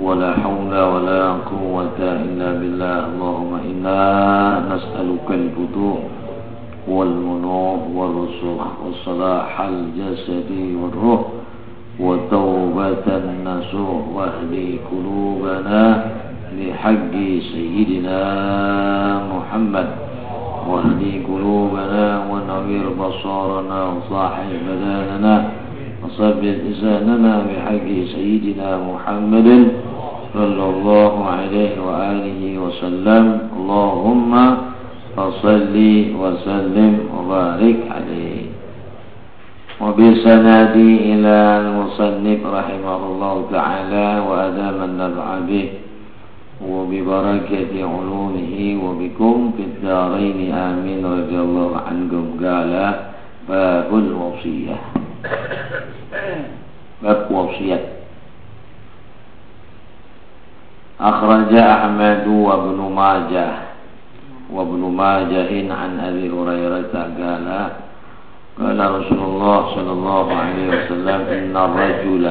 ولا حول ولا قوة إلا بالله. اللهم إنا نسألك الفتوح والمنوع والرسوخ وصلاح الجسد والروح وتوبة النسوح واهدي قلوبنا لحق سيدنا محمد. واهدي قلوبنا ونوير بصارنا وصاحب بداننا وصبر لساننا بحق سيدنا محمد. صلى الله عليه وآله وسلم. اللهم فصل وسلم وبارك عليه. وبسندي إلى المصنف رحمه الله تعالى وأدام النفع به. وببركة علومه وبكم في الدارين. آمين. رضي الله عنكم. قال باب الوصية. bab wasiat أخرج أحمد وابن ماجه. وابن ماجه عن أبي هريرة قال قال رسول الله صلى الله عليه وسلم إن الرجل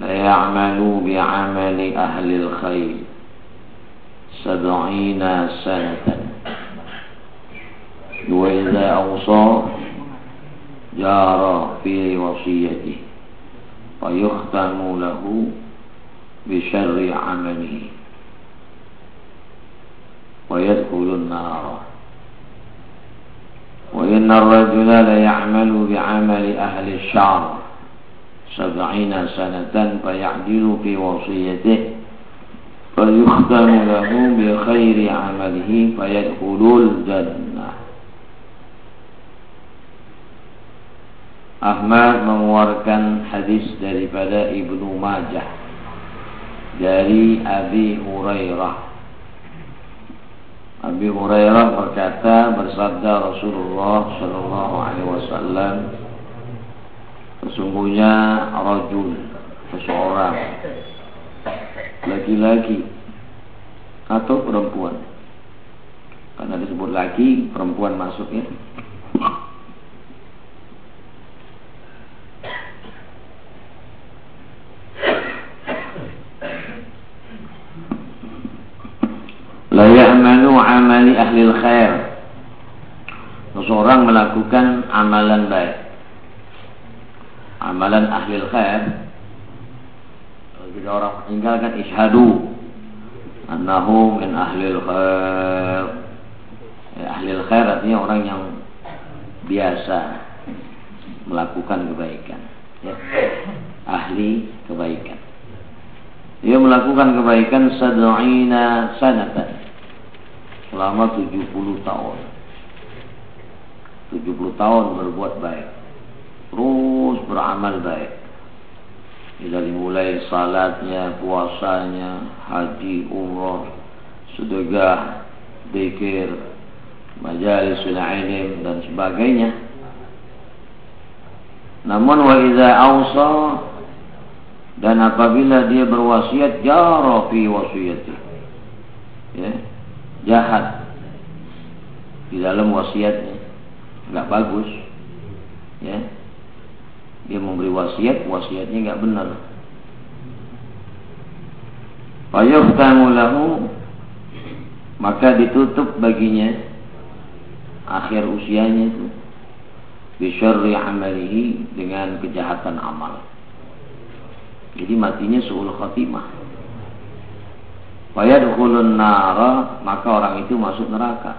ليعمل بعمل أهل الخير سبعين سنة. وإذا أوصى جار في وصيته. فيختم له بشر عمله. ويدخل النار. وإن الرجل ليعمل بعمل أهل الشعر سبعين سنة فيعدل في وصيته. فيختم له بخير عمله فيدخل الجنة. Ahmad mengeluarkan hadis daripada Ibnu Majah dari Abi Hurairah. Abi Hurairah berkata bersabda Rasulullah Shallallahu Alaihi Wasallam sesungguhnya rajul seseorang laki-laki atau perempuan karena disebut laki perempuan masuknya La ya'malu amali ahli khair. Seseorang melakukan amalan baik. Amalan ahli khair. Kita orang meninggalkan ishadu annahu min ahli khair. Ya, ahli khair artinya orang yang biasa melakukan kebaikan. Ya. Ahli kebaikan. Dia melakukan kebaikan sad'ina sanatan selama 70 tahun. 70 tahun berbuat baik. Terus beramal baik. Dari mulai salatnya, puasanya, haji, umrah, sedekah, zikir, majalis ilm dan sebagainya. Namun wa idza dan apabila dia berwasiat fi wasiyati. Ya jahat. Di dalam wasiatnya. Nggak bagus. Ya. Dia memberi wasiat wasiatnya nggak benar. Fayuftamu lahu maka ditutup baginya akhir usianya itu. Bisyarri amalihi dengan kejahatan amal. Jadi matinya suul khatimah Fayadkhulun nara maka orang itu masuk neraka.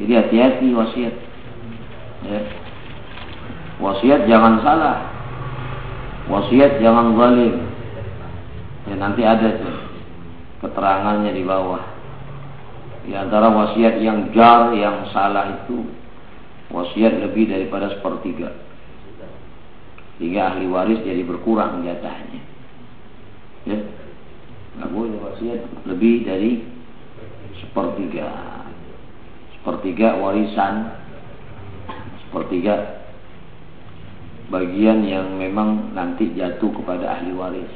Jadi hati-hati wasiat. Ya. Wasiat jangan salah. Wasiat jangan zalim. Ya nanti ada tuh keterangannya di bawah. Di antara wasiat yang jar, yang salah itu wasiat lebih daripada sepertiga. Sehingga ahli waris jadi berkurang jatahnya. Wasiat lebih dari sepertiga. Sepertiga warisan. Sepertiga bagian yang memang nanti jatuh kepada ahli waris.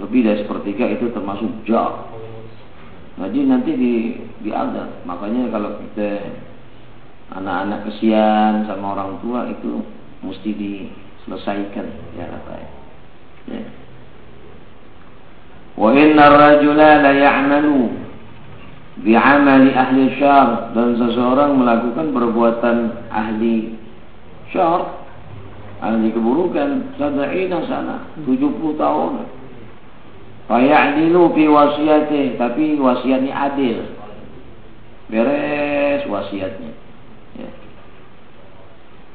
Lebih dari sepertiga itu termasuk jauh jadi nanti di diadab makanya kalau kita anak-anak kesian sama orang tua itu mesti diselesaikan ya apa ya. Rajula la ya'malu bi'amali ahli syar dan seseorang melakukan perbuatan ahli syar ahli keburukan sada'ina sana 70 tahun. Faya'dilu fi wasiyati tapi wasiatnya adil. Beres wasiatnya.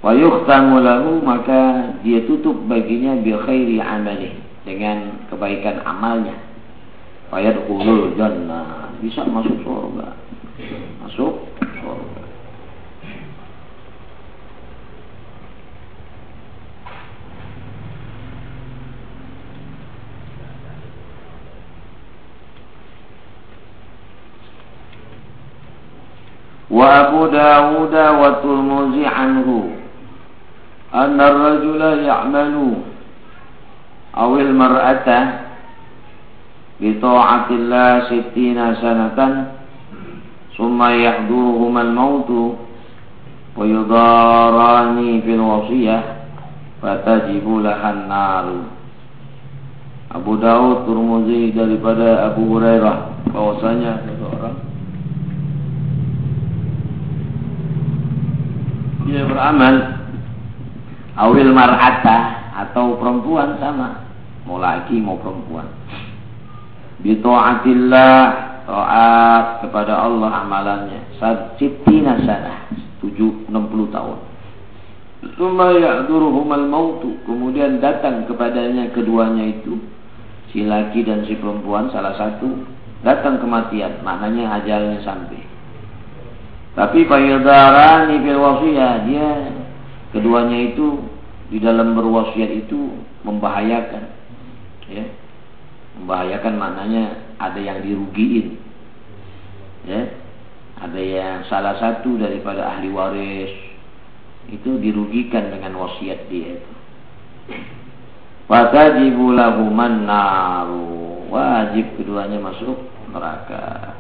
Wa yukhtamu lahu maka dia tutup baginya bi khairi amali dengan kebaikan amalnya fayadkhulul jannah bisa masuk surga masuk surga wa Abu Dawud wa Tirmidzi anhu أن الرجل يعمل awil mar'ata bi ta'atillah sittina sanatan summa yahduruhum al-mautu wa yudarani fil wasiyah fatajibu lahan naru Abu Daud Turmuzi daripada Abu Hurairah bahwasanya seseorang dia beramal. Awil mar'ata atau perempuan sama mau laki mau perempuan. Bita'atillah taat kepada Allah amalannya. Sitina sana 60 tahun. Suma ya'duruhumal mautu Kemudian datang kepadanya keduanya itu Si laki dan si perempuan salah satu Datang kematian Maknanya ajalnya sampai. Tapi fayudarani fil wasiyah Dia keduanya itu di dalam berwasiat itu membahayakan ya. Membahayakan maknanya ada yang dirugiin. Ya. Ada yang salah satu daripada ahli waris. Itu dirugikan dengan wasiat dia itu. Watajibu naru. Wajib keduanya masuk neraka.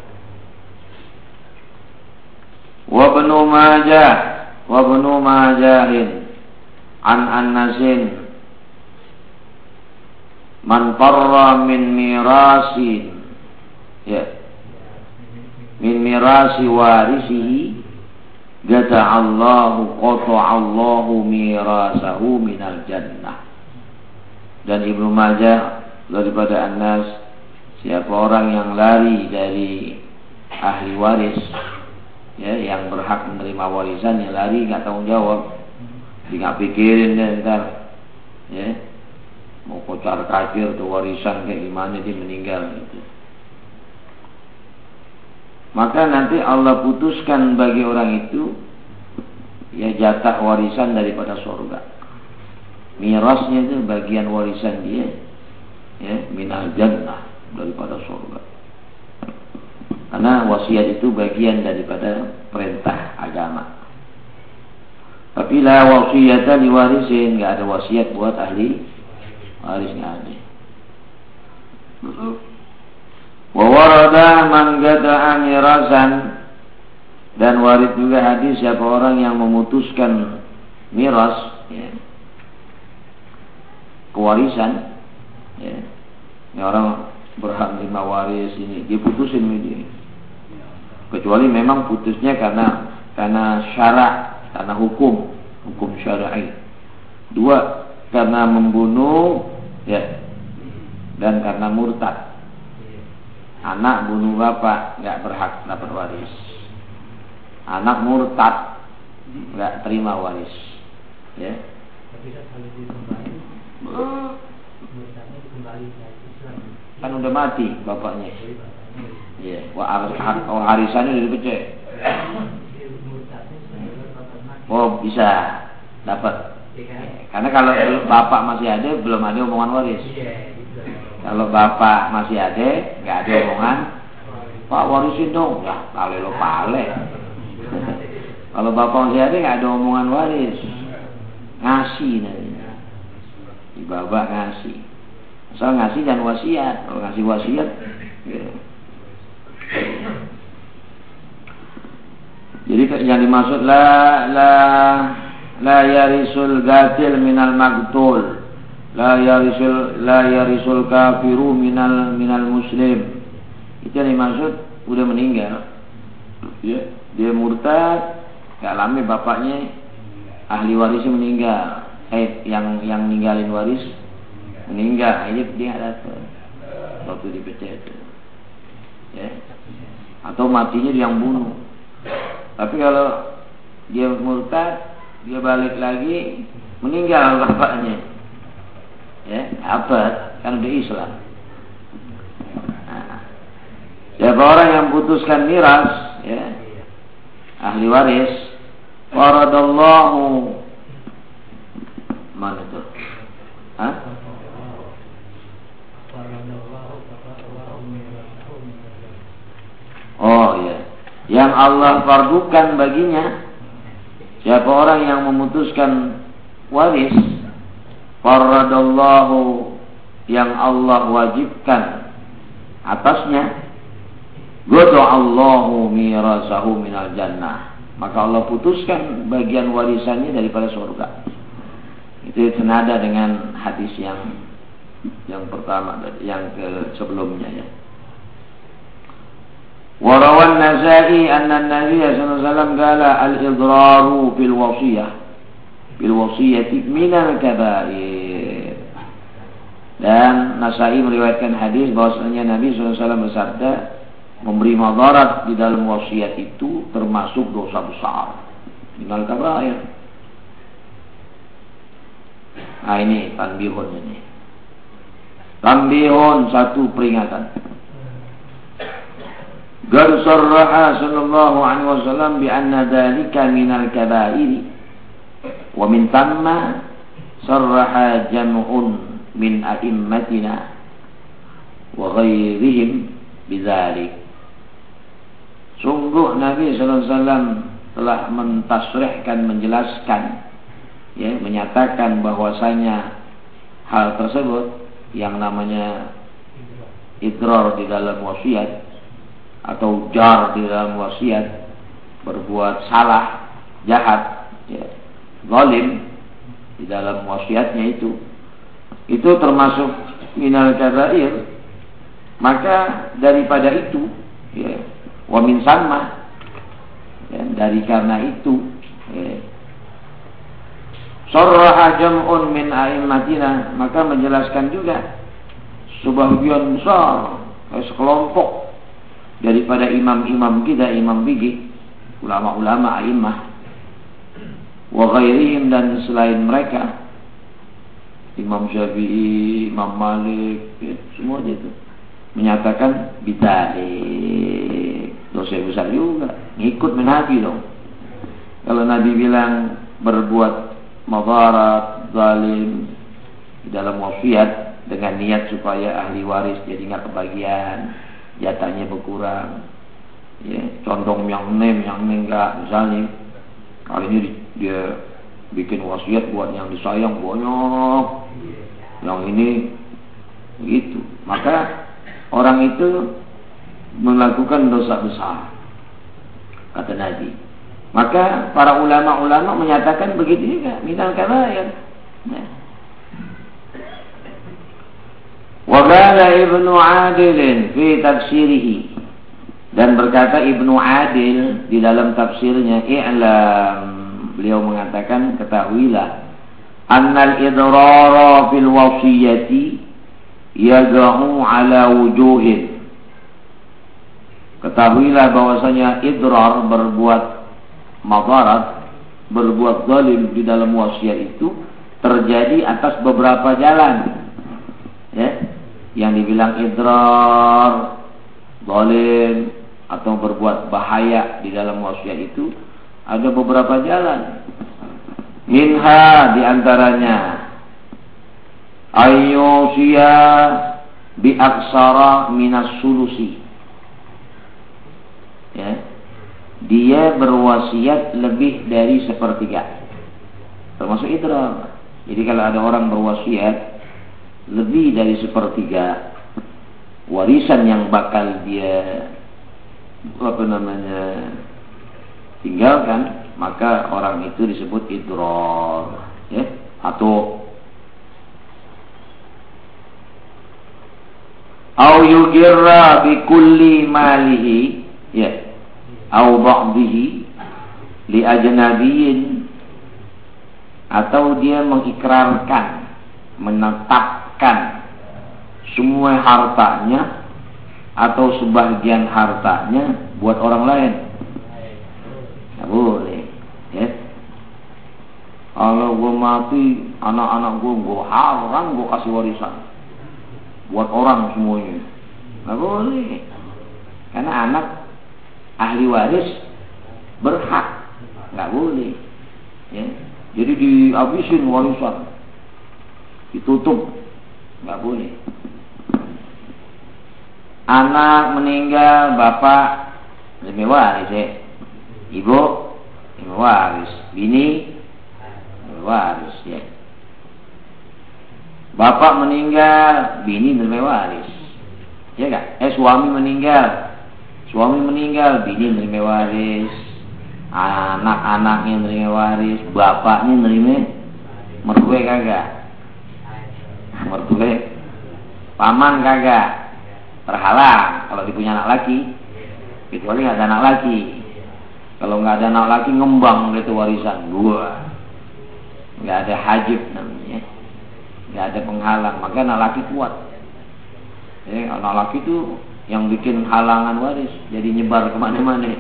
Wabnu majah. Wabnu majahin. An annasin man parra min mirasi ya min mirasi warisihi gata Allahu qata Allahu mirasahu minal jannah. Dan Ibnu Majah daripada Anas siapa orang yang lari dari ahli waris ya yang berhak menerima warisan yang lari nggak tanggung jawab. Nggak pikirin ya, ntar ya mau kocar kacir tuh warisan kayak gimana dia meninggal gitu. Maka nanti Allah putuskan bagi orang itu ya jatah warisan daripada surga mirasnya itu bagian warisan dia ya minal jannah daripada surga karena wasiat itu bagian daripada perintah agama. Tapi la wasiyata diwarisin, nggak ada wasiat buat ahli waris nggak ada. Wa warada dan waris juga hadis siapa orang yang memutuskan miras ya, kewarisan ya. Ini orang berhak lima waris ini diputusin ini kecuali memang putusnya karena karena syarak karena hukum hukum syar'i dua karena membunuh ya. Dan karena murtad. Anak bunuh bapak nggak berhak dapat waris. Anak murtad nggak terima waris. Ya. Kan udah mati bapaknya. Iya, wah oh, harisannya udah dipecah. Oh bisa. Dapat Karena kalau bapak masih ada, belum ada omongan waris. Kalau bapak masih ada, nggak ada omongan, Pak warisin dong. Ya, pale lo pale. kalau bapak masih ada, nggak ada omongan waris. Ngasih nanti. Bapak ngasih. Asal ngasih dan wasiat. Kalau ngasih wasiat, ya. Jadi yang dimaksud la la la yarisul gatil minal magtul. La yarisul la yarisul kafiru minal minal muslim. Itu yang dimaksud udah meninggal. Ya dia murtad gak lama bapaknya ahli warisnya meninggal. Eh yang yang ninggalin waris meninggal. Aja dia nggak datang waktu dipecah itu. Ya. Atau matinya dia yang bunuh. Tapi kalau dia murtad, dia balik lagi meninggal bapaknya. Ya, apa? Kan udah Islam. Nah, siapa orang yang putuskan miras, ya, ahli waris, waradallahu mana itu? Oh ya yang Allah fardukan baginya siapa orang yang memutuskan waris faradallahu yang Allah wajibkan atasnya Allahu mirasahu minal jannah. Maka Allah putuskan bagian warisannya daripada surga. Itu senada dengan hadis yang yang pertama yang ke sebelumnya ya وروى النسائي أن النبي صلى الله عليه وسلم قال الإضرار بالوصية بالوصية من الكبائر dan Nasai meriwayatkan hadis bahwasanya Nabi SAW bersabda memberi madarat di dalam wasiat itu termasuk dosa besar minal kabair nah ini tanbihun ini tanbihun satu peringatan Gar sarraha sallallahu alaihi wasallam bi anna dhalika min al kaba'ir. Wa min tamma sarraha jam'un min a'immatina wa ghairihim bidzalik Sungguh Nabi sallallahu alaihi wasallam telah mentasrihkan menjelaskan ya menyatakan bahwasanya hal tersebut yang namanya idror di dalam wasiat atau jar di dalam wasiat berbuat salah jahat ya, zalim di dalam wasiatnya itu. Itu termasuk minal kabair maka daripada itu ya wa min sama ya, dari karena itu ya, Sarraha jam'un min a'immatina maka menjelaskan juga sebagian besar sekelompok daripada imam-imam kita, imam bigi, ulama-ulama a'immah, wa ghairihim dan selain mereka, Imam Syafi'i, Imam Malik, ya, semua itu menyatakan bidalik dosa besar juga. Ngikut Nabi dong. Kalau Nabi bilang berbuat madarat zalim dalam wasiat dengan niat supaya ahli waris jadi nggak kebagian jatahnya berkurang. Ya condong yang nem yang enggak. Misalnya kali ini dia bikin wasiat buat yang disayang banyak. Yang ini begitu. Maka orang itu melakukan dosa besar. Kata Nabi. Maka para ulama-ulama menyatakan begitu juga. Minal kabair ya. وقال ابن عادل في تفسيره. Dan berkata Ibnu Adil di dalam tafsirnya i'lam. Beliau mengatakan ketahuilah annal idrara fil wasiyati yaghu ala wujuhin. Ketahuilah bahwasanya idrar berbuat madarat berbuat zalim di dalam wasiat itu terjadi atas beberapa jalan. Ya yang dibilang idrar, zalim atau berbuat bahaya di dalam wasiat itu ada beberapa jalan. Minha di antaranya ayyusiya bi aksara minas sulusi. Ya. Dia berwasiat lebih dari sepertiga. Termasuk idrar. Jadi kalau ada orang berwasiat lebih dari sepertiga warisan yang bakal dia apa namanya tinggalkan maka orang itu disebut idrar ya atau au yugirra bi kulli malihi ya au ba'dihi li ajnabiyyin atau dia mengikrarkan menetapkan semua hartanya atau sebagian hartanya buat orang lain Nggak boleh. Ya. Kalau gue mati, anak-anak gue, gue haram gue kasih warisan. Buat orang semuanya. Nggak boleh. Karena anak ahli waris berhak. Nggak boleh. Ya. Jadi dihabisin warisan. Ditutup. Nggak boleh. Anak meninggal, bapak lebih waris ya ibu ibu waris bini ibu waris ya bapak meninggal bini menerima waris ya kan? Eh suami meninggal. Suami meninggal bini menerima waris anak-anaknya menerima waris bapaknya menerima mertua kagak mertua paman kagak terhalang kalau dipunya anak laki kecuali ada anak laki kalau nggak ada anak laki ngembang gitu warisan dua. Nggak ada hajib namanya. Nggak ada penghalang. Maka anak laki kuat. Ya, anak laki itu yang bikin halangan waris. Jadi nyebar ke mana-mana.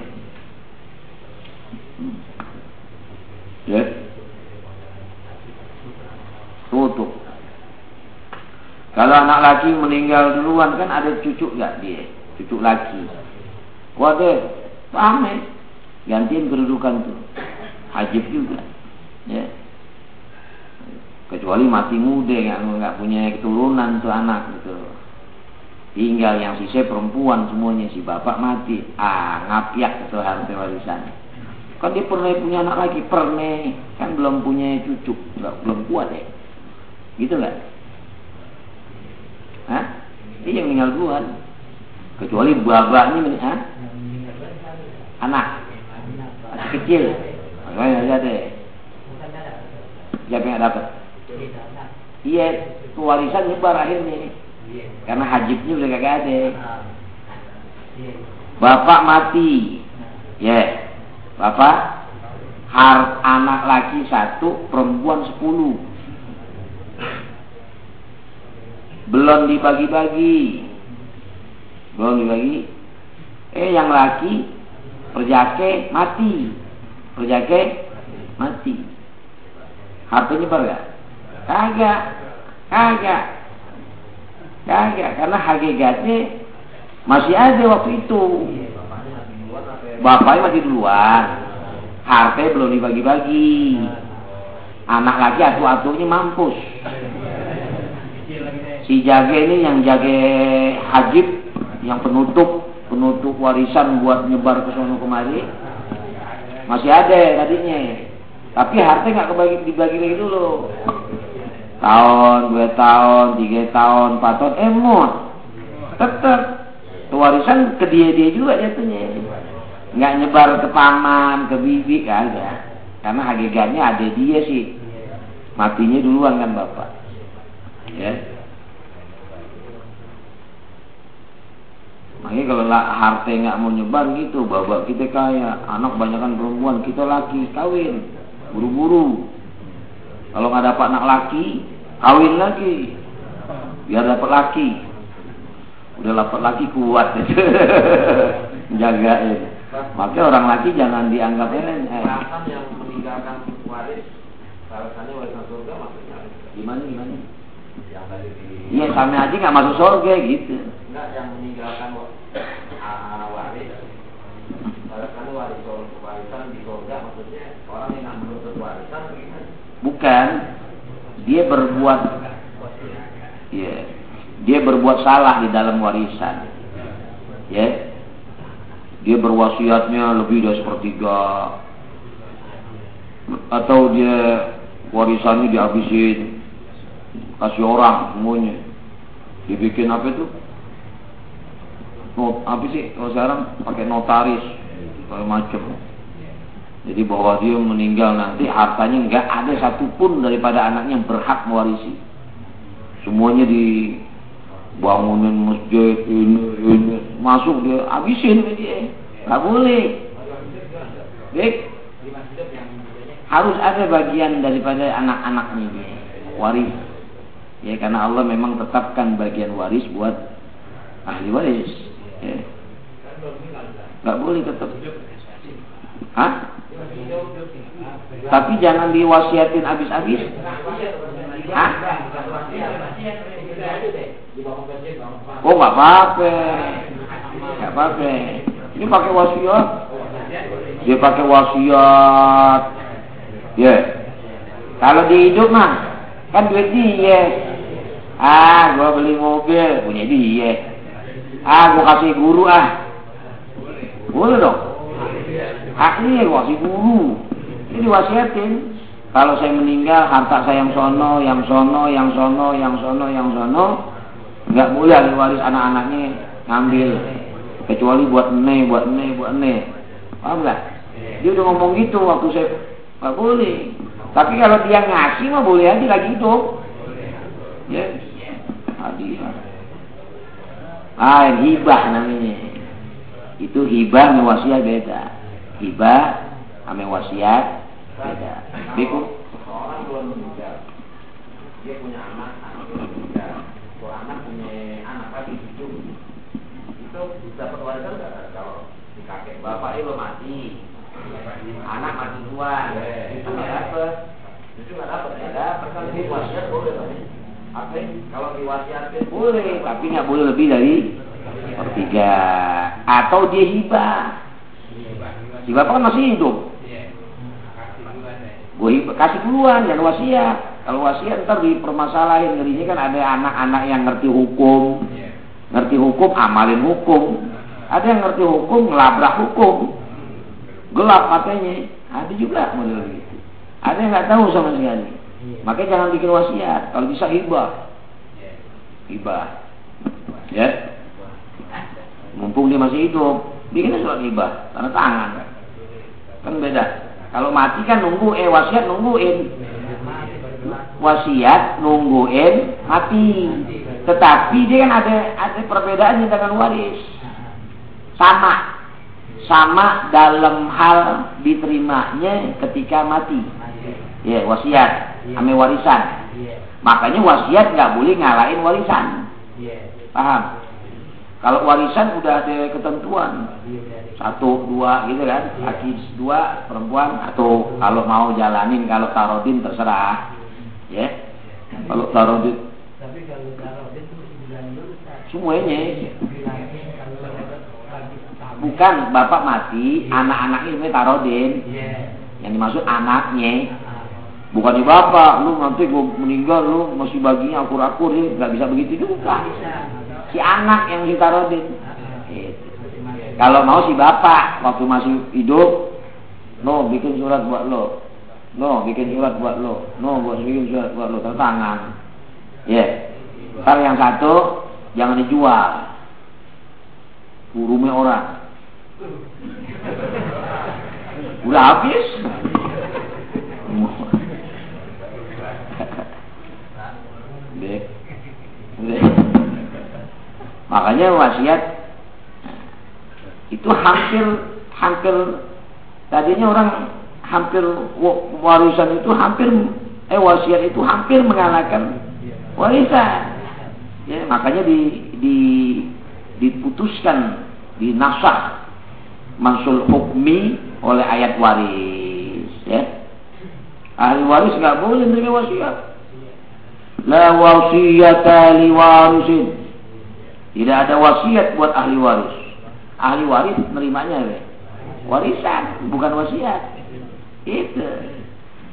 Ya. Tutup. Kalau anak laki meninggal duluan kan ada cucu nggak dia? Cucu laki. Waduh, paham gantiin kedudukan tuh. Hajib juga ya. Kecuali mati muda yang nggak punya keturunan tuh anak gitu. Tinggal yang sisa perempuan semuanya si bapak mati. Ah ngapiak itu harta warisan. Kan dia pernah punya anak lagi pernah. Kan belum punya cucu belum kuat ya. Gitu nggak Hah? Dia yang meninggal duluan. Kecuali babaknya ah? anak. Masih kecil. Makanya aja deh. Siapa yang dapat iya warisan nyebar akhirnya. Karena hajibnya udah gak ada. Bapak mati. Ya. Yeah. bapak har anak laki satu perempuan sepuluh belum dibagi-bagi. Belum dibagi? Eh yang laki perjake mati. Perjake mati. Hartanya gak? kagak. Kagak. Kagak karena hakikatnya masih ada waktu itu. Bapaknya masih duluan. Hartanya belum dibagi-bagi. Anak lagi atu-atunya mampus si jage ini yang jage hajib yang penutup penutup warisan buat nyebar ke sana kemari. Masih ada tadinya. Tapi harta nggak kebagi dibagi lagi dulu. Tahun dua tahun tiga tahun empat tahun emot tetap warisan ke dia dia juga jatuhnya. Nggak nyebar ke paman ke bibi kan ya karena hakikatnya ada dia sih. Matinya duluan kan bapak. Ya Makanya kalau harta nggak mau nyebar gitu, bapak kita kaya, anak banyakkan perempuan, kita laki, kawin, buru-buru. Kalau nggak dapat anak laki, kawin lagi, biar dapat laki. Udah dapat laki kuat, jaga ya. Makanya orang laki jangan dianggap ini. Eh. yang meninggalkan waris, alasannya warisan surga maksudnya. Gimana gimana? Yang tadi di. Iya, sama aja nggak masuk surga gitu. Enggak, yang meninggalkan uh, Kan? Bukan. Dia berbuat ya. Dia berbuat salah di dalam warisan. Ya. Dia berwasiatnya lebih dari sepertiga atau dia warisannya dihabisin kasih orang semuanya dibikin apa itu not apa sih kalau sekarang pakai notaris macam. Jadi bahwa dia meninggal nanti hartanya nggak ada satupun daripada anaknya yang berhak mewarisi. Semuanya di bangunin masjid ini ini. Masuk dia habisin dia. Nggak boleh. Baik harus ada bagian daripada anak-anaknya waris. Ya karena Allah memang tetapkan bagian waris buat ahli waris. Ya. Nggak boleh tetap Hah? tapi jangan diwasiatin habis-habis Hah? Oh nggak apa-apa, nggak apa-apa. Ini pakai wasiat, dia pakai wasiat, Ya. Yeah. Kalau di hidup mah kan duit dia. Ah, gua beli mobil punya dia. Ah, gua kasih guru ah. Boleh dong. Gua kasih guru. Ini wasiatin. Kalau saya meninggal, harta saya yang sono, yang sono, yang sono, yang sono, yang sono, nggak boleh ahli waris anak-anaknya ngambil. Kecuali buat ne, buat ne, buat ne. Paham nggak? Dia udah ngomong gitu waktu saya Nggak boleh. Tapi kalau dia ngasih mah boleh aja lagi hidup. Ya. Hadiah. Ah, hibah namanya. Itu hibah sama wasiat beda. Hibah sama wasiat beda. Beku. Orang belum meninggal. Dia punya anak, anak belum meninggal. Kalau anak punya anak lagi hidup. Itu dapat warisan kalau di kakek bapaknya belum mati anak mati duluan itu nggak dapet itu nggak dapet ya dapet kan ini wasiat boleh kalau diwasiatkan boleh tapi nggak boleh lebih dari sepertiga atau dia hibah. Bapak kan masih hidup? Gue hibah kasih duluan dan wasiat. Kalau wasiat ntar dipermasalahin. Ngerinya kan ada anak-anak yang ngerti hukum. Ngerti hukum amalin hukum. Ada yang ngerti hukum ngelabrak hukum. Gelap matanya. Ada juga model gitu. Ada yang nggak tahu sama sekali. Iya. makanya jangan bikin wasiat. Kalau bisa hibah. Hibah. Ya mumpung dia masih hidup. Bikin surat hibah tanda tangan. Kan beda. Kalau mati kan nunggu eh wasiat nungguin. Wasiat nungguin mati. Tetapi dia kan ada ada perbedaannya dengan waris. Sama. Sama dalam hal diterimanya ketika mati. Ya, wasiat, ame warisan. Makanya wasiat nggak boleh ngalahin warisan. Paham? Kalau warisan udah ada ketentuan. Satu dua gitu kan, laki dua perempuan atau kalau mau jalanin kalau tarodin terserah, ya. Kalau tarodin, semuanya. Bukan bapak mati, anak-anaknya ini tarodin. Yang dimaksud anaknya. Bukan di bapak, lu nanti gue meninggal, lu masih baginya akur-akur, ya. nggak bisa begitu juga. Si anak yang ditarodin. Gitu. Kalau mau si bapak, waktu masih hidup, no bikin surat buat lo, no bikin surat buat lo, no buat bikin surat buat lo, tangan. Ya. Yeah. Yang satu jangan dijual. Burungnya orang. Udah habis. Makanya wasiat itu hampir hampir tadinya orang hampir warisan itu hampir eh wasiat itu hampir mengalahkan warisan. Ya, makanya di, di diputuskan dinasah mansul hukmi oleh ayat waris ya. Ahli waris nggak boleh menerima wasiat. La wasiyata li warisin tidak ada wasiat buat ahli waris ahli waris menerimanya ya. warisan bukan wasiat itu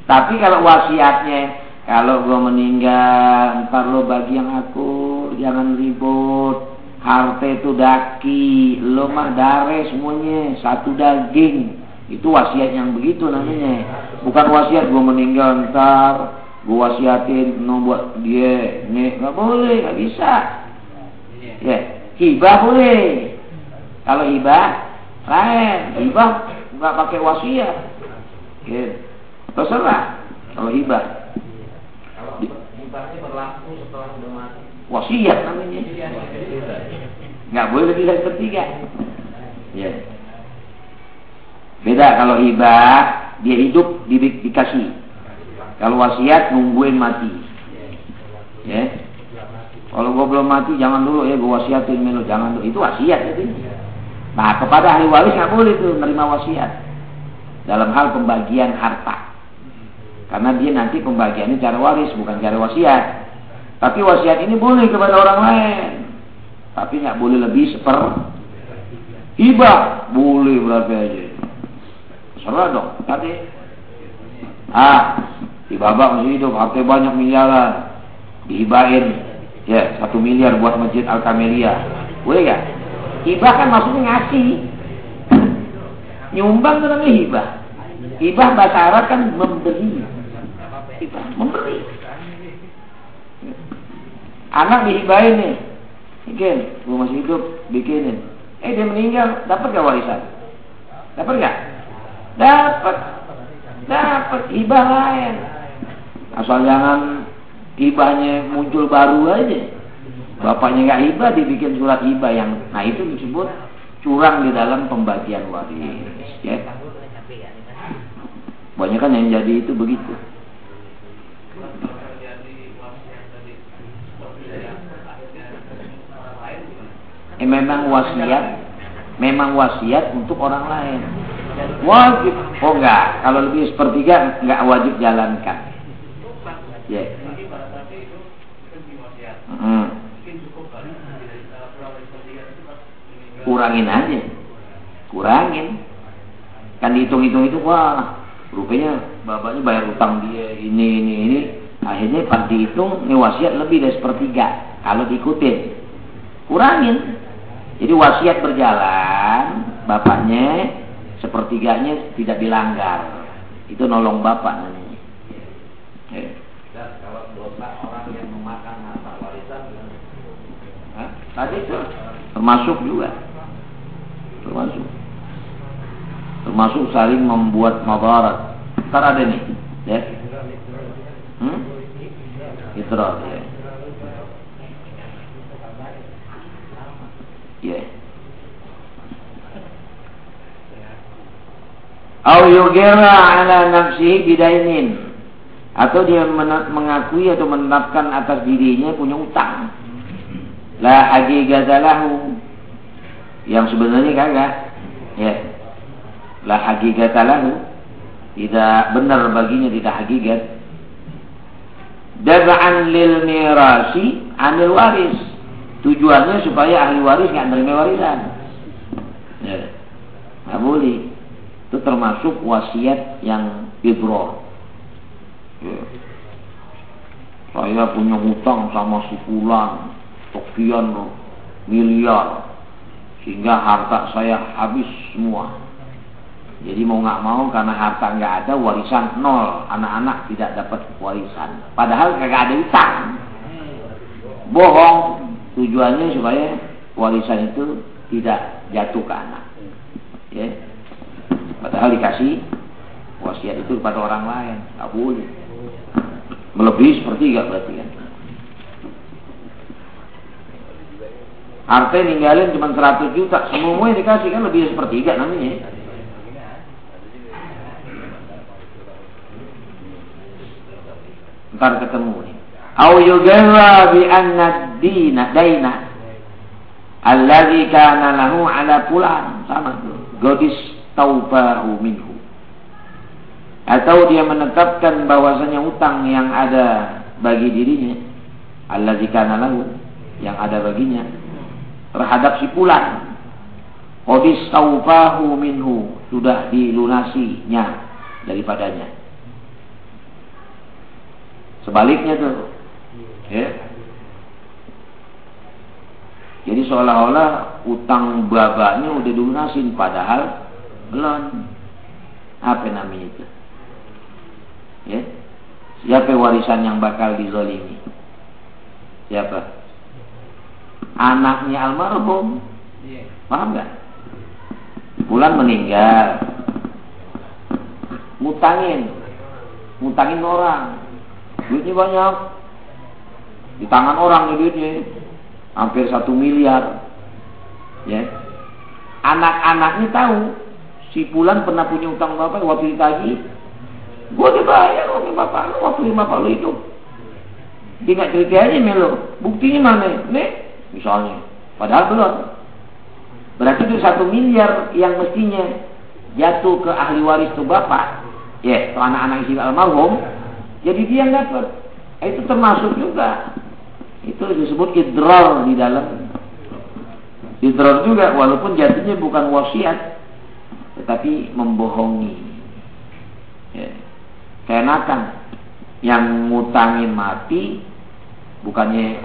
Tapi kalau wasiatnya, kalau gue meninggal, ntar lo bagi yang aku, jangan ribut. Harta itu daki, lo mah dare semuanya, satu daging. Itu wasiat yang begitu namanya. Bukan wasiat gue meninggal ntar, gue wasiatin no buat dia, nggak boleh, nggak bisa. Ya, hibah boleh. Kalau hibah lain, hibah nggak pakai wasiat. Ya. Terserah kalau hibah. Kalau hibahnya berlaku setelah udah mati. Wasiat namanya. Nggak boleh lebih dari sepertiga. Ya. Beda kalau hibah dia hidup di, dikasih. Kalau wasiat nungguin mati. Ya. Kalau gue belum mati jangan dulu ya gue wasiatin melu jangan dulu itu wasiat itu. Nah kepada ahli waris nggak boleh tuh menerima wasiat dalam hal pembagian harta. Karena dia nanti pembagiannya cara waris bukan cara wasiat. Tapi wasiat ini boleh kepada orang lain. Tapi nggak boleh lebih seper hibah boleh berapa aja. Serah dong. Tadi ah di babak masih hidup harta banyak miliaran dihibahin ya satu miliar buat masjid Al Kamelia boleh gak? Hibah kan maksudnya ngasih nyumbang itu namanya hibah. Hibah bahasa Arab kan memberi. Hibah memberi. Anak dihibahin nih. Bikin gue masih hidup bikinin. Eh dia meninggal. Dapat gak warisan? Dapat gak dapat. Dapat. Hibah lain. Asal jangan hibahnya muncul baru aja. Bapaknya nggak hibah dibikin surat hibah yang nah itu disebut curang di dalam pembagian waris ya. Banyak kan yang jadi itu begitu. Eh, memang wasiat memang wasiat untuk orang lain. Wajib. Oh enggak kalau lebih sepertiga enggak wajib jalankan. Ya. yeah. Kurangin aja. Kurangin. Kan dihitung-hitung itu wah rupanya bapaknya bayar utang dia ini ini ini. Akhirnya pas dihitung ini wasiat lebih dari sepertiga kalau diikutin. Kurangin. Jadi wasiat berjalan bapaknya sepertiganya tidak dilanggar. Itu nolong bapak namanya. Eh. kalau dosa orang yang memakan harta warisan tadi itu termasuk juga termasuk. Termasuk saling membuat madarat ntar ada nih ya. Hmm? Itulah ya. Ya. Au yugira ala nafsihi bidainin atau dia mengakui atau menetapkan atas dirinya punya utang. La haqiqatalahu yang sebenarnya kagak. Ya. La haqiqatalahu tidak benar baginya tidak hakikat. Dab'an lil mirasi anil waris. Tujuannya supaya ahli waris nggak menerima warisan. Ya. Nggak boleh. Itu termasuk wasiat yang idror ya. saya punya hutang sama si fulan. Sekian miliar sehingga harta saya habis semua. Jadi mau nggak mau karena harta nggak ada warisan nol, anak-anak tidak dapat warisan. Padahal kagak ada utang. Bohong tujuannya supaya warisan itu tidak jatuh ke anak. Ya. Padahal dikasih wasiat itu kepada orang lain, nggak boleh. Melebihi seperti nggak berarti kan? Harta ninggalin cuma 100 juta, semuanya dikasih kan lebih sepertiga namanya. Ntar ketemu nih. Au yugarra bi anna dina daina alladhi kana lahu ala pulan sama. Godis taubahu minhu. Atau dia menetapkan bahwasanya utang yang ada bagi dirinya alladzi kana lahu yang ada baginya terhadap si pulan. Qadis taufahu minhu sudah dilunasinya daripadanya. Sebaliknya tuh. Ya. Jadi seolah-olah utang babaknya udah dilunasin padahal belum. Apa namanya itu? Ya. Siapa warisan yang bakal dizolimi? Siapa? Anaknya almarhum. Iya. Paham nggak? Bulan meninggal. Ngutangin. Ngutangin orang. Duitnya banyak. Di tangan orang nih duitnya. Hampir satu miliar. Ya. Anak-anaknya tahu. Si Bulan pernah punya utang bapak waktu ditagih. Gue dibayar oleh bapak lu waktu bapak lu itu. Dia nggak cerita aja melo. Buktinya mana? Nih, misalnya. Padahal belum. Berarti itu satu miliar yang mestinya jatuh ke ahli waris tuh bapak. Ya, yeah, anak-anak isi almarhum. Jadi dia nggak dapat. Itu termasuk juga. Itu disebut idrar di dalam. Idrar juga walaupun jatuhnya bukan wasiat. Tetapi membohongi. Ya. Keenakan. Yang ngutangin mati. Bukannya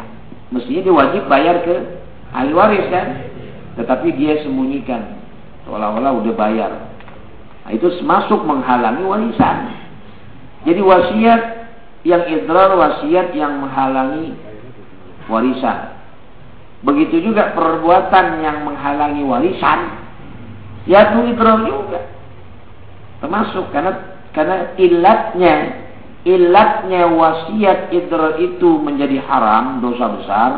mestinya dia wajib bayar ke ahli waris kan. Tetapi dia sembunyikan. Seolah-olah udah bayar. Nah, itu masuk menghalangi warisan. Jadi wasiat yang idrar wasiat yang menghalangi warisan. Begitu juga perbuatan yang menghalangi warisan ya itu idrar juga. Termasuk karena karena ilatnya ilatnya wasiat idrar itu menjadi haram dosa besar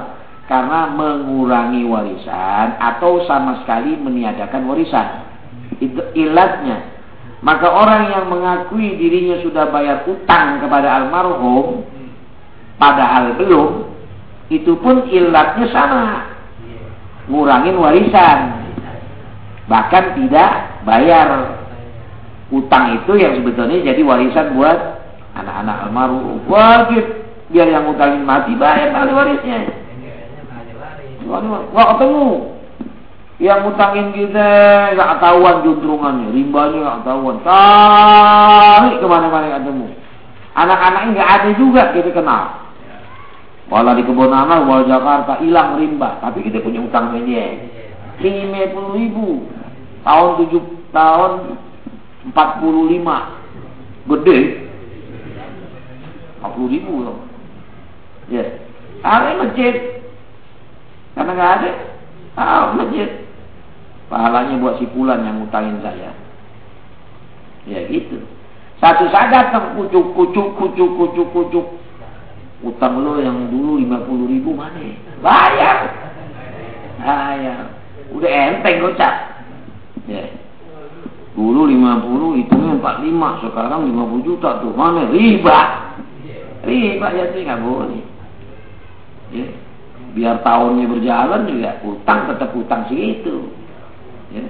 karena mengurangi warisan atau sama sekali meniadakan warisan. Itu ilatnya maka orang yang mengakui dirinya sudah bayar utang kepada almarhum padahal belum, itu pun ilatnya sama. Ngurangin warisan. Bahkan tidak bayar utang itu yang sebetulnya jadi warisan buat anak-anak almarhum. Wajib biar yang utangin mati bayar ahli warisnya. Wah ketemu yang utangin kita nggak ketahuan juntrungannya, rimbanya nggak ketahuan. Tarik ke mana-mana nggak ketemu. Anak-anaknya nggak ada juga kita kenal. Walau di kebun amal, walau Jakarta hilang rimba, tapi kita punya utang sama dia. Lima puluh ribu tahun tujuh tahun empat puluh lima gede empat puluh ribu loh. Ya, ada masjid karena nggak ada, ah masjid Pahalanya buat si pulan yang ngutangin saya. Ya gitu. Satu saat datang kucuk, kucuk, kucuk, kucuk, kucuk. Utang lo yang dulu 50 ribu mana? Bayar. Bayar. Udah enteng gocap. Ya. Dulu 50, hitungnya 45, sekarang 50 juta tuh. Mana? Riba. Riba ya sih nggak boleh. Ya. Biar tahunnya berjalan juga, utang tetap utang segitu. Ya.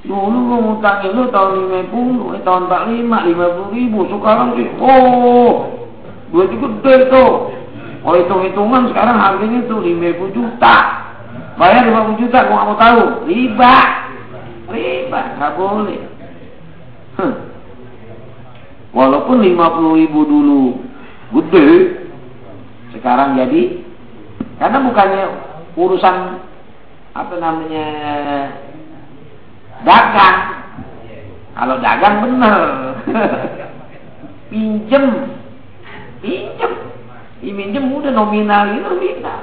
Dulu mau ngutangin lu tahun 50, eh, tahun 45, 50 ribu. Sekarang sih, oh, duit gede tuh. Kalau hitung-hitungan sekarang harganya tuh 50 juta. Bayar 50 juta, gua gak mau tahu. Riba. Riba, gak boleh. Huh. Walaupun 50 ribu dulu gede, sekarang jadi, karena bukannya urusan apa namanya dagang. Kalau dagang bener. pinjem. Pinjem. Pinjem udah nominal itu nominal.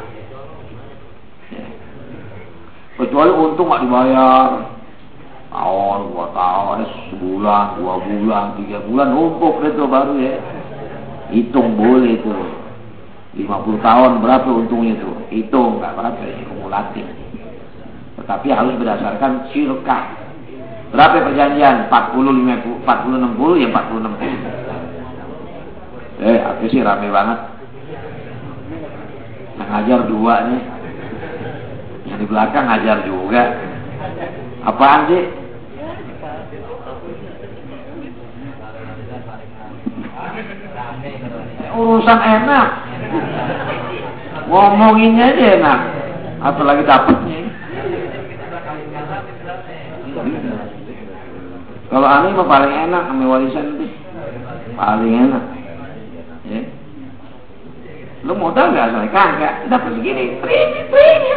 Kecuali untung gak dibayar. Tahun, dua tahun, sebulan, dua bulan, tiga bulan, numpuk itu baru ya. Hitung boleh itu. 50 tahun berapa untungnya itu? Hitung, nggak berapa ya, kumulatif. Tetapi harus berdasarkan sirkah Berapa perjanjian? 40, 50, 40, 60, ya 40, 60. Eh, aku sih rame banget. Yang ngajar dua nih. Yang di belakang ngajar juga. Apaan sih? Urusan enak. Ngomonginnya aja enak. Apalagi dapatnya. Kalau aneh mah paling enak sama warisan itu. Paling enak. Ya. Lu modal nggak saya kagak. Dapat segini, ini, ini,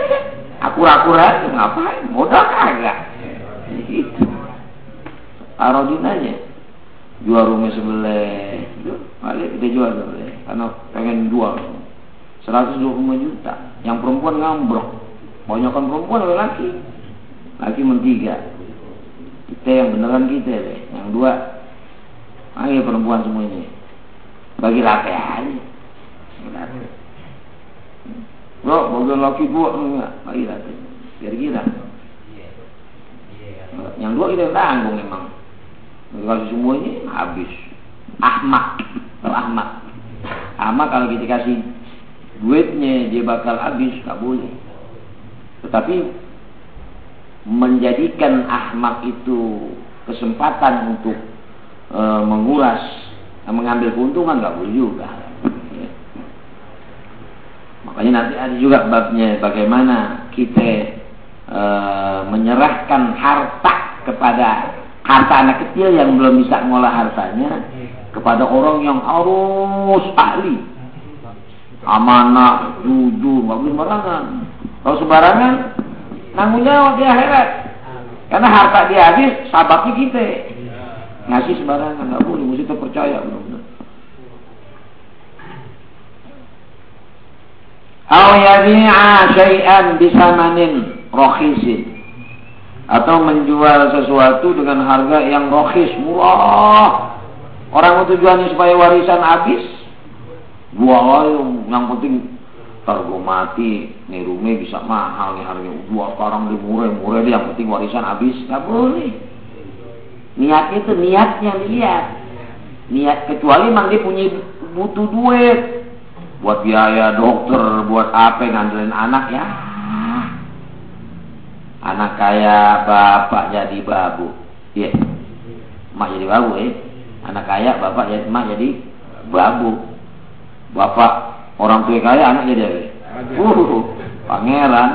Akur-akuran ngapain? Modal kagak. Itu. Arodin aja. Jual rumah sebelah. Balik kita jual sebelah. Karena pengen jual. 125 juta. Yang perempuan ngambrok. Banyakan perempuan oleh laki. Laki mentiga. Kita yang beneran kita deh. Yang dua. Ayo perempuan semuanya. Bagi laki aja. Bro, bagian laki gua enggak. Bagi laki. Biar gila. Yang dua kita tanggung memang. Kalau semuanya habis. Ahmak. Kalau ahmak. Ahmak kalau kita kasih duitnya dia bakal habis. Gak boleh. Tetapi menjadikan ahmak itu kesempatan untuk e, menguras mengambil keuntungan nggak boleh juga Makanya nanti ada juga babnya bagaimana kita e, menyerahkan harta kepada harta anak kecil yang belum bisa ngolah hartanya kepada orang yang harus ahli amanah, jujur, nggak boleh sembarangan. Kalau sembarangan, nanggung jawab di akhirat. Karena harta dia habis, sahabatnya kita. Ngasih sembarangan, nggak boleh, mesti terpercaya benar-benar. Au yabi'a syai'an bisamanin rakhisin atau menjual sesuatu dengan harga yang rohis murah orang tujuannya supaya warisan habis jual yang penting targo mati nih rumah bisa mahal nih harga dua orang di murah yang penting warisan habis nggak boleh niat itu niatnya lihat niat kecuali memang dia punya butuh duit buat biaya dokter, buat apa ngandelin anak ya. Anak kaya bapak jadi babu. Iya. Yeah. Mak jadi babu ya. Eh. Anak kaya bapak jadi mak jadi babu. Bapak orang tua kaya anak jadi apa? Uh, pangeran.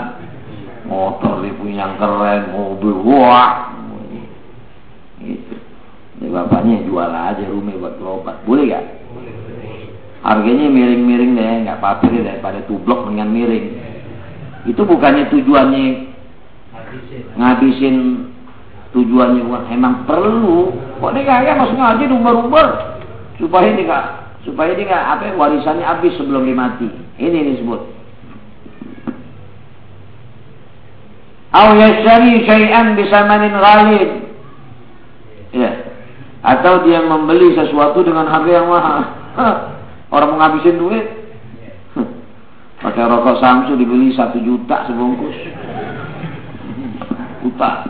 Motor dia punya yang keren, mobil wah. Gitu. Ini bapaknya jual aja rumah buat berobat. Boleh gak? harganya miring-miring deh nggak apa-apa deh daripada tublok dengan miring itu bukannya tujuannya ngabisin tujuannya uang emang perlu kok kagak masuk ngaji umur-umur supaya dia nggak supaya dia nggak apa warisannya habis sebelum dia mati ini disebut Au yashari syai'an bisamanin ghalib. Ya. Atau dia membeli sesuatu dengan harga yang mahal. Orang mau ngabisin duit. Pakai rokok Samsu dibeli satu juta sebungkus. Juta.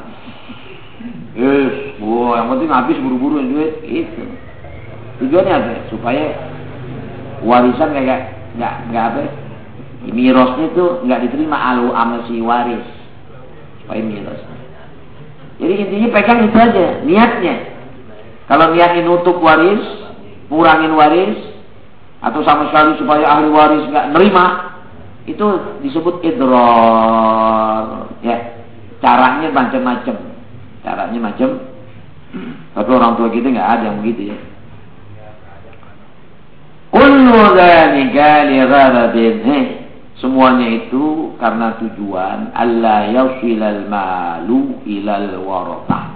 Yes, wow, yang penting habis buru-buru duit itu. Tujuannya apa? Supaya warisan kayak nggak nggak apa? Mirosnya itu nggak diterima alu amal si waris. Supaya miros. Jadi intinya pegang itu aja niatnya. Kalau niatnya nutup waris, kurangin waris, atau sama sekali supaya ahli waris nggak nerima itu disebut idror ya caranya macam-macam caranya macam tapi orang tua kita nggak ada yang begitu ya. Kullu dzalika li gharadin semuanya itu karena tujuan Allah yasilal malu ilal warothah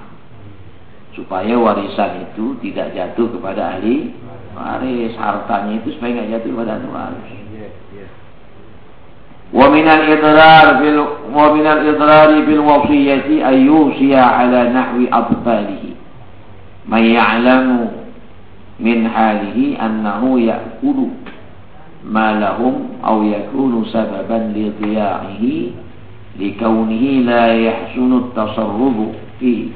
supaya warisan itu tidak jatuh kepada ahli waris. Hartanya itu supaya nggak jatuh pada waris. Wa min al-idrar fil wa min al-idrar bil wasiyati ayyusiya ala nahwi atfalihi. من يعلم من حاله أنه يأكل ما لهم أو يكون سببا لضياعه لكونه لا يحسن التصرف فيه.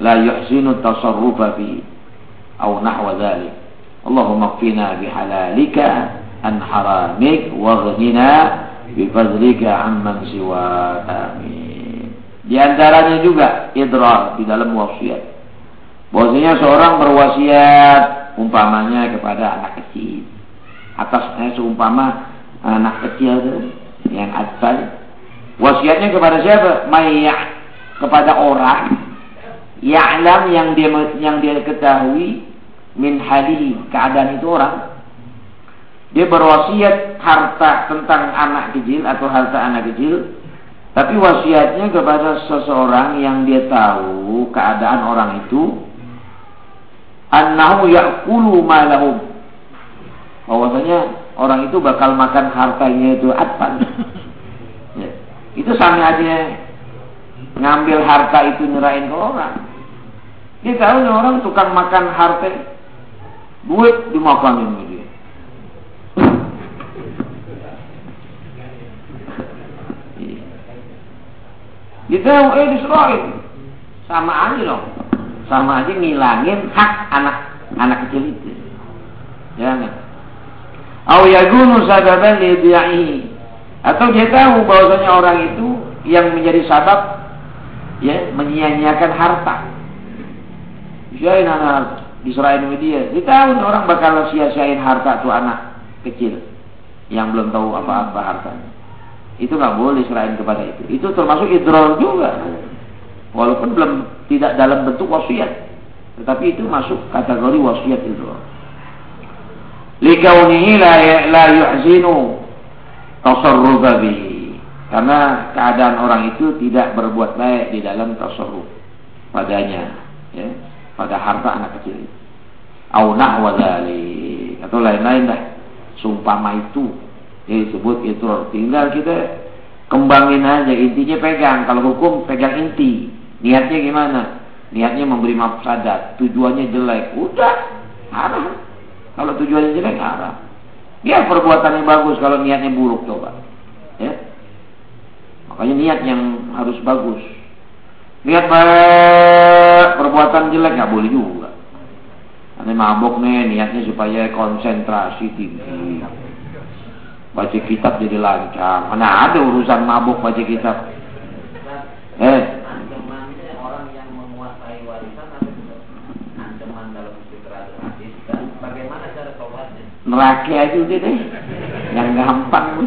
لا يحسن التصرف فيه أو نحو ذلك. اللهم اكفنا بحلالك عن حرامك واغننا بفضلك عمن سواك. آمين. Di antaranya juga idrar di dalam wasiat. Bahwasanya seorang berwasiat umpamanya kepada anak kecil. Atasnya seumpama anak kecil itu yang atfal wasiatnya kepada siapa? Mayya kepada orang ya'lam yang dia yang dia ketahui min halihi keadaan itu orang. Dia berwasiat harta tentang anak kecil atau harta anak kecil, tapi wasiatnya kepada seseorang yang dia tahu keadaan orang itu annahu ya'kulu malahum. Bahwasanya orang itu bakal makan hartanya itu atpan. ya. Itu sama aja ngambil harta itu nyerahin ke orang. Dia tahu nih orang tukang makan harta duit dimakanin dia. Kita eh diserahin. Sama aja loh. Sama aja ngilangin hak anak anak kecil itu. Jangan. Au yagunu sababan lidiyahi. Atau dia tahu bahwasanya orang itu yang menjadi sabab ya menyia-nyiakan harta. Siain anak diserahin sama dia. Dia tahu orang bakal sia-siain harta tuh anak kecil yang belum tahu apa-apa hartanya itu nggak boleh selain kepada itu. Itu termasuk idrol juga. Walaupun belum tidak dalam bentuk wasiat. Tetapi itu masuk kategori wasiat idrol. Likaunihi la, ya, la yu'zinu tasarrufa Karena keadaan orang itu tidak berbuat baik di dalam tasarruf padanya, ya, pada harta anak kecil itu. Au nahwa atau lain-lain dah. Sumpama itu disebut itu tinggal kita kembangin aja intinya pegang kalau hukum pegang inti niatnya gimana? Niatnya memberi mafsadat tujuannya jelek. Udah haram. Kalau tujuannya jelek haram. Ya perbuatannya bagus. Kalau niatnya buruk coba. Ya. Makanya niat yang harus bagus. Niat baik perbuatan jelek nggak boleh juga. Ini mabuk nih niatnya supaya konsentrasi tinggi. Baca kitab jadi lancar. Mana ada urusan mabuk baca kitab? Eh. orang yang menguasai warisan ancaman dalam hadis dan bagaimana cara tobatnya? Neraka aja udah deh, yang gampang.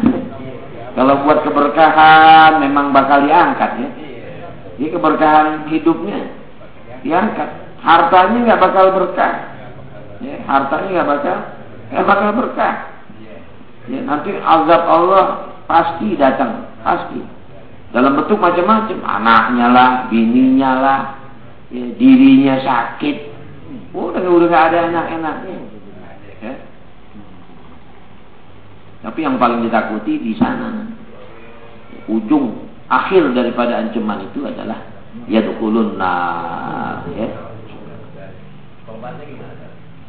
Kalau buat keberkahan memang bakal diangkat ya. Ini keberkahan hidupnya diangkat. Hartanya nggak bakal berkah. Ya, hartanya nggak bakal nggak bakal berkah. Ya, nanti azab Allah pasti datang, pasti. Dalam bentuk macam-macam, anaknya lah, bininya lah, ya, dirinya sakit. Udah udah gak ada enak-enaknya. Ya. Tapi yang paling ditakuti di sana, ujung akhir daripada ancaman itu adalah ya dukulun nar ya.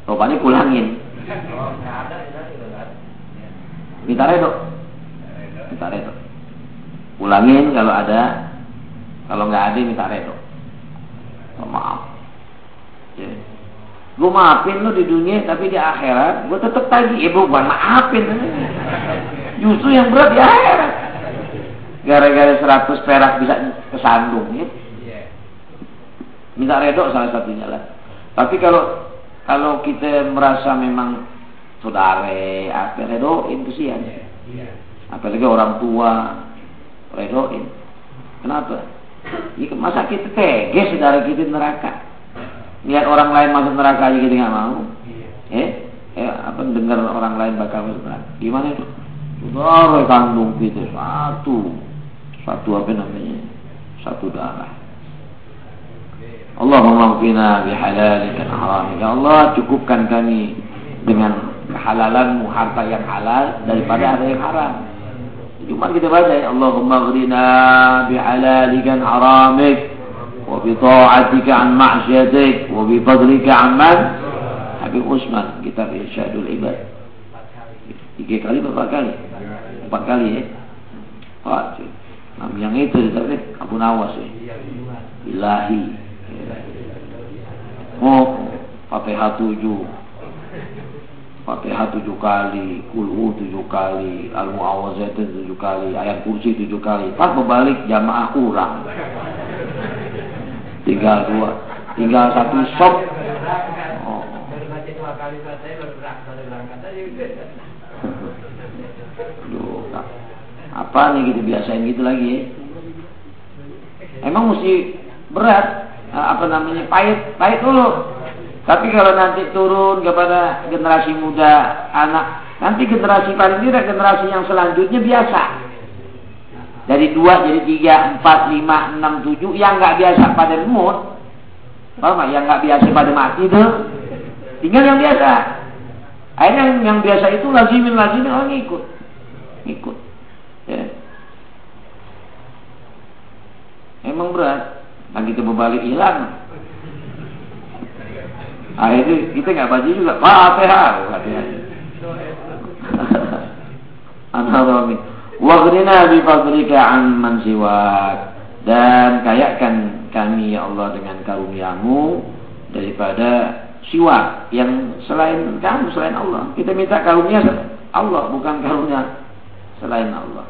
Tobatnya pulangin. Minta redo minta redo ulangin kalau ada kalau nggak ada minta redo oh, maaf ya. Gue maafin lo di dunia tapi di akhirat gue tetap tadi ibu ya, bukan maafin justru yang berat di akhirat gara-gara 100 perak bisa kesandung ya minta redo salah satunya lah tapi kalau kalau kita merasa memang saudara, apa redoin kesian. Yeah. Apalagi orang tua redoin. Kenapa? Ya, masa kita teges saudara kita neraka. Lihat orang lain masuk neraka aja kita nggak mau. Eh, eh apa dengar orang lain bakal masuk neraka. Gimana itu? Saudara kandung kita satu, satu apa namanya? Satu darah. Allahumma qina bihalalika haramika. Ya Allah cukupkan kami dengan kehalalanmu harta yang halal daripada ada yang haram. Cuma kita baca ya Allahumma ghrina bihalalika haramik an ma'syatik wa bi fadlika amman Habib Usman kitab Irsyadul Ibad. Tiga kali berapa kali? Empat kali ya. Pak, nah, yang itu tapi Abu Nawas ya. Ilahi. Oh, Fatihah tujuh Fatihah tujuh kali, Kulhu tujuh kali, Al-Mu'awazatun tujuh kali, ayat kursi tujuh kali. Pas berbalik jamaah kurang. Tinggal dua, tinggal satu sop. Oh. Duh, apa nih gitu biasain gitu lagi ya? Emang mesti berat, apa namanya pahit, pahit dulu. Tapi kalau nanti turun kepada generasi muda, anak Nanti generasi paling tidak generasi yang selanjutnya biasa. Dari dua jadi tiga, empat, lima, enam, tujuh yang nggak biasa pada mood, Paham Yang nggak biasa pada mati itu, tinggal yang biasa. Akhirnya yang, yang biasa itu lazimin lazimin orang ikut, ikut. Ya. Emang berat. Nah kita berbalik hilang. Akhirnya kita nggak baca juga. Fatihah. Fatihah. Anharami. Waghrina bi fadlika an man siwak. Dan kayakan kami ya Allah dengan karuniamu daripada siwa yang selain kamu selain Allah. Kita minta karunia Allah bukan karunia selain Allah.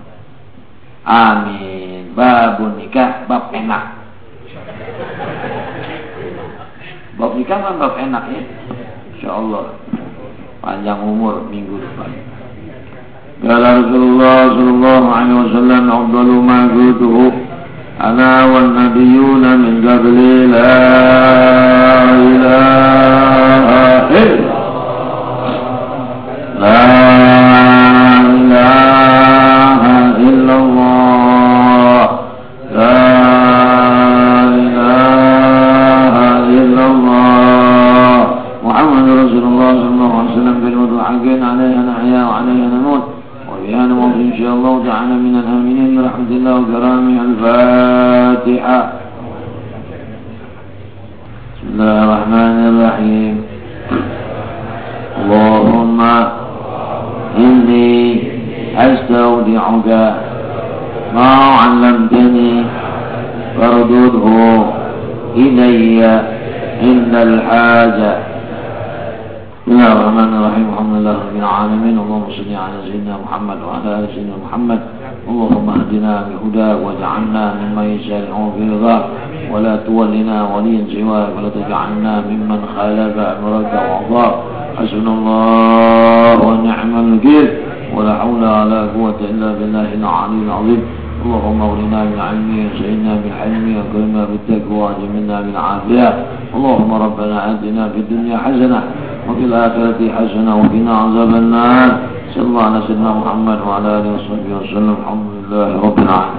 Amin. Babun nikah bab enak. Bab nikah kan bab enak ya. Insya Allah panjang umur minggu depan. Kala Rasulullah sallallahu alaihi wasallam afdalu ma qultuhu ana wan nabiyuna min qabli la ilaha الآخرة حسنة وقنا عذاب النار. صلى الله على سيدنا محمد وعلى آله وصحبه وسلم. الحمد لله رب العالمين.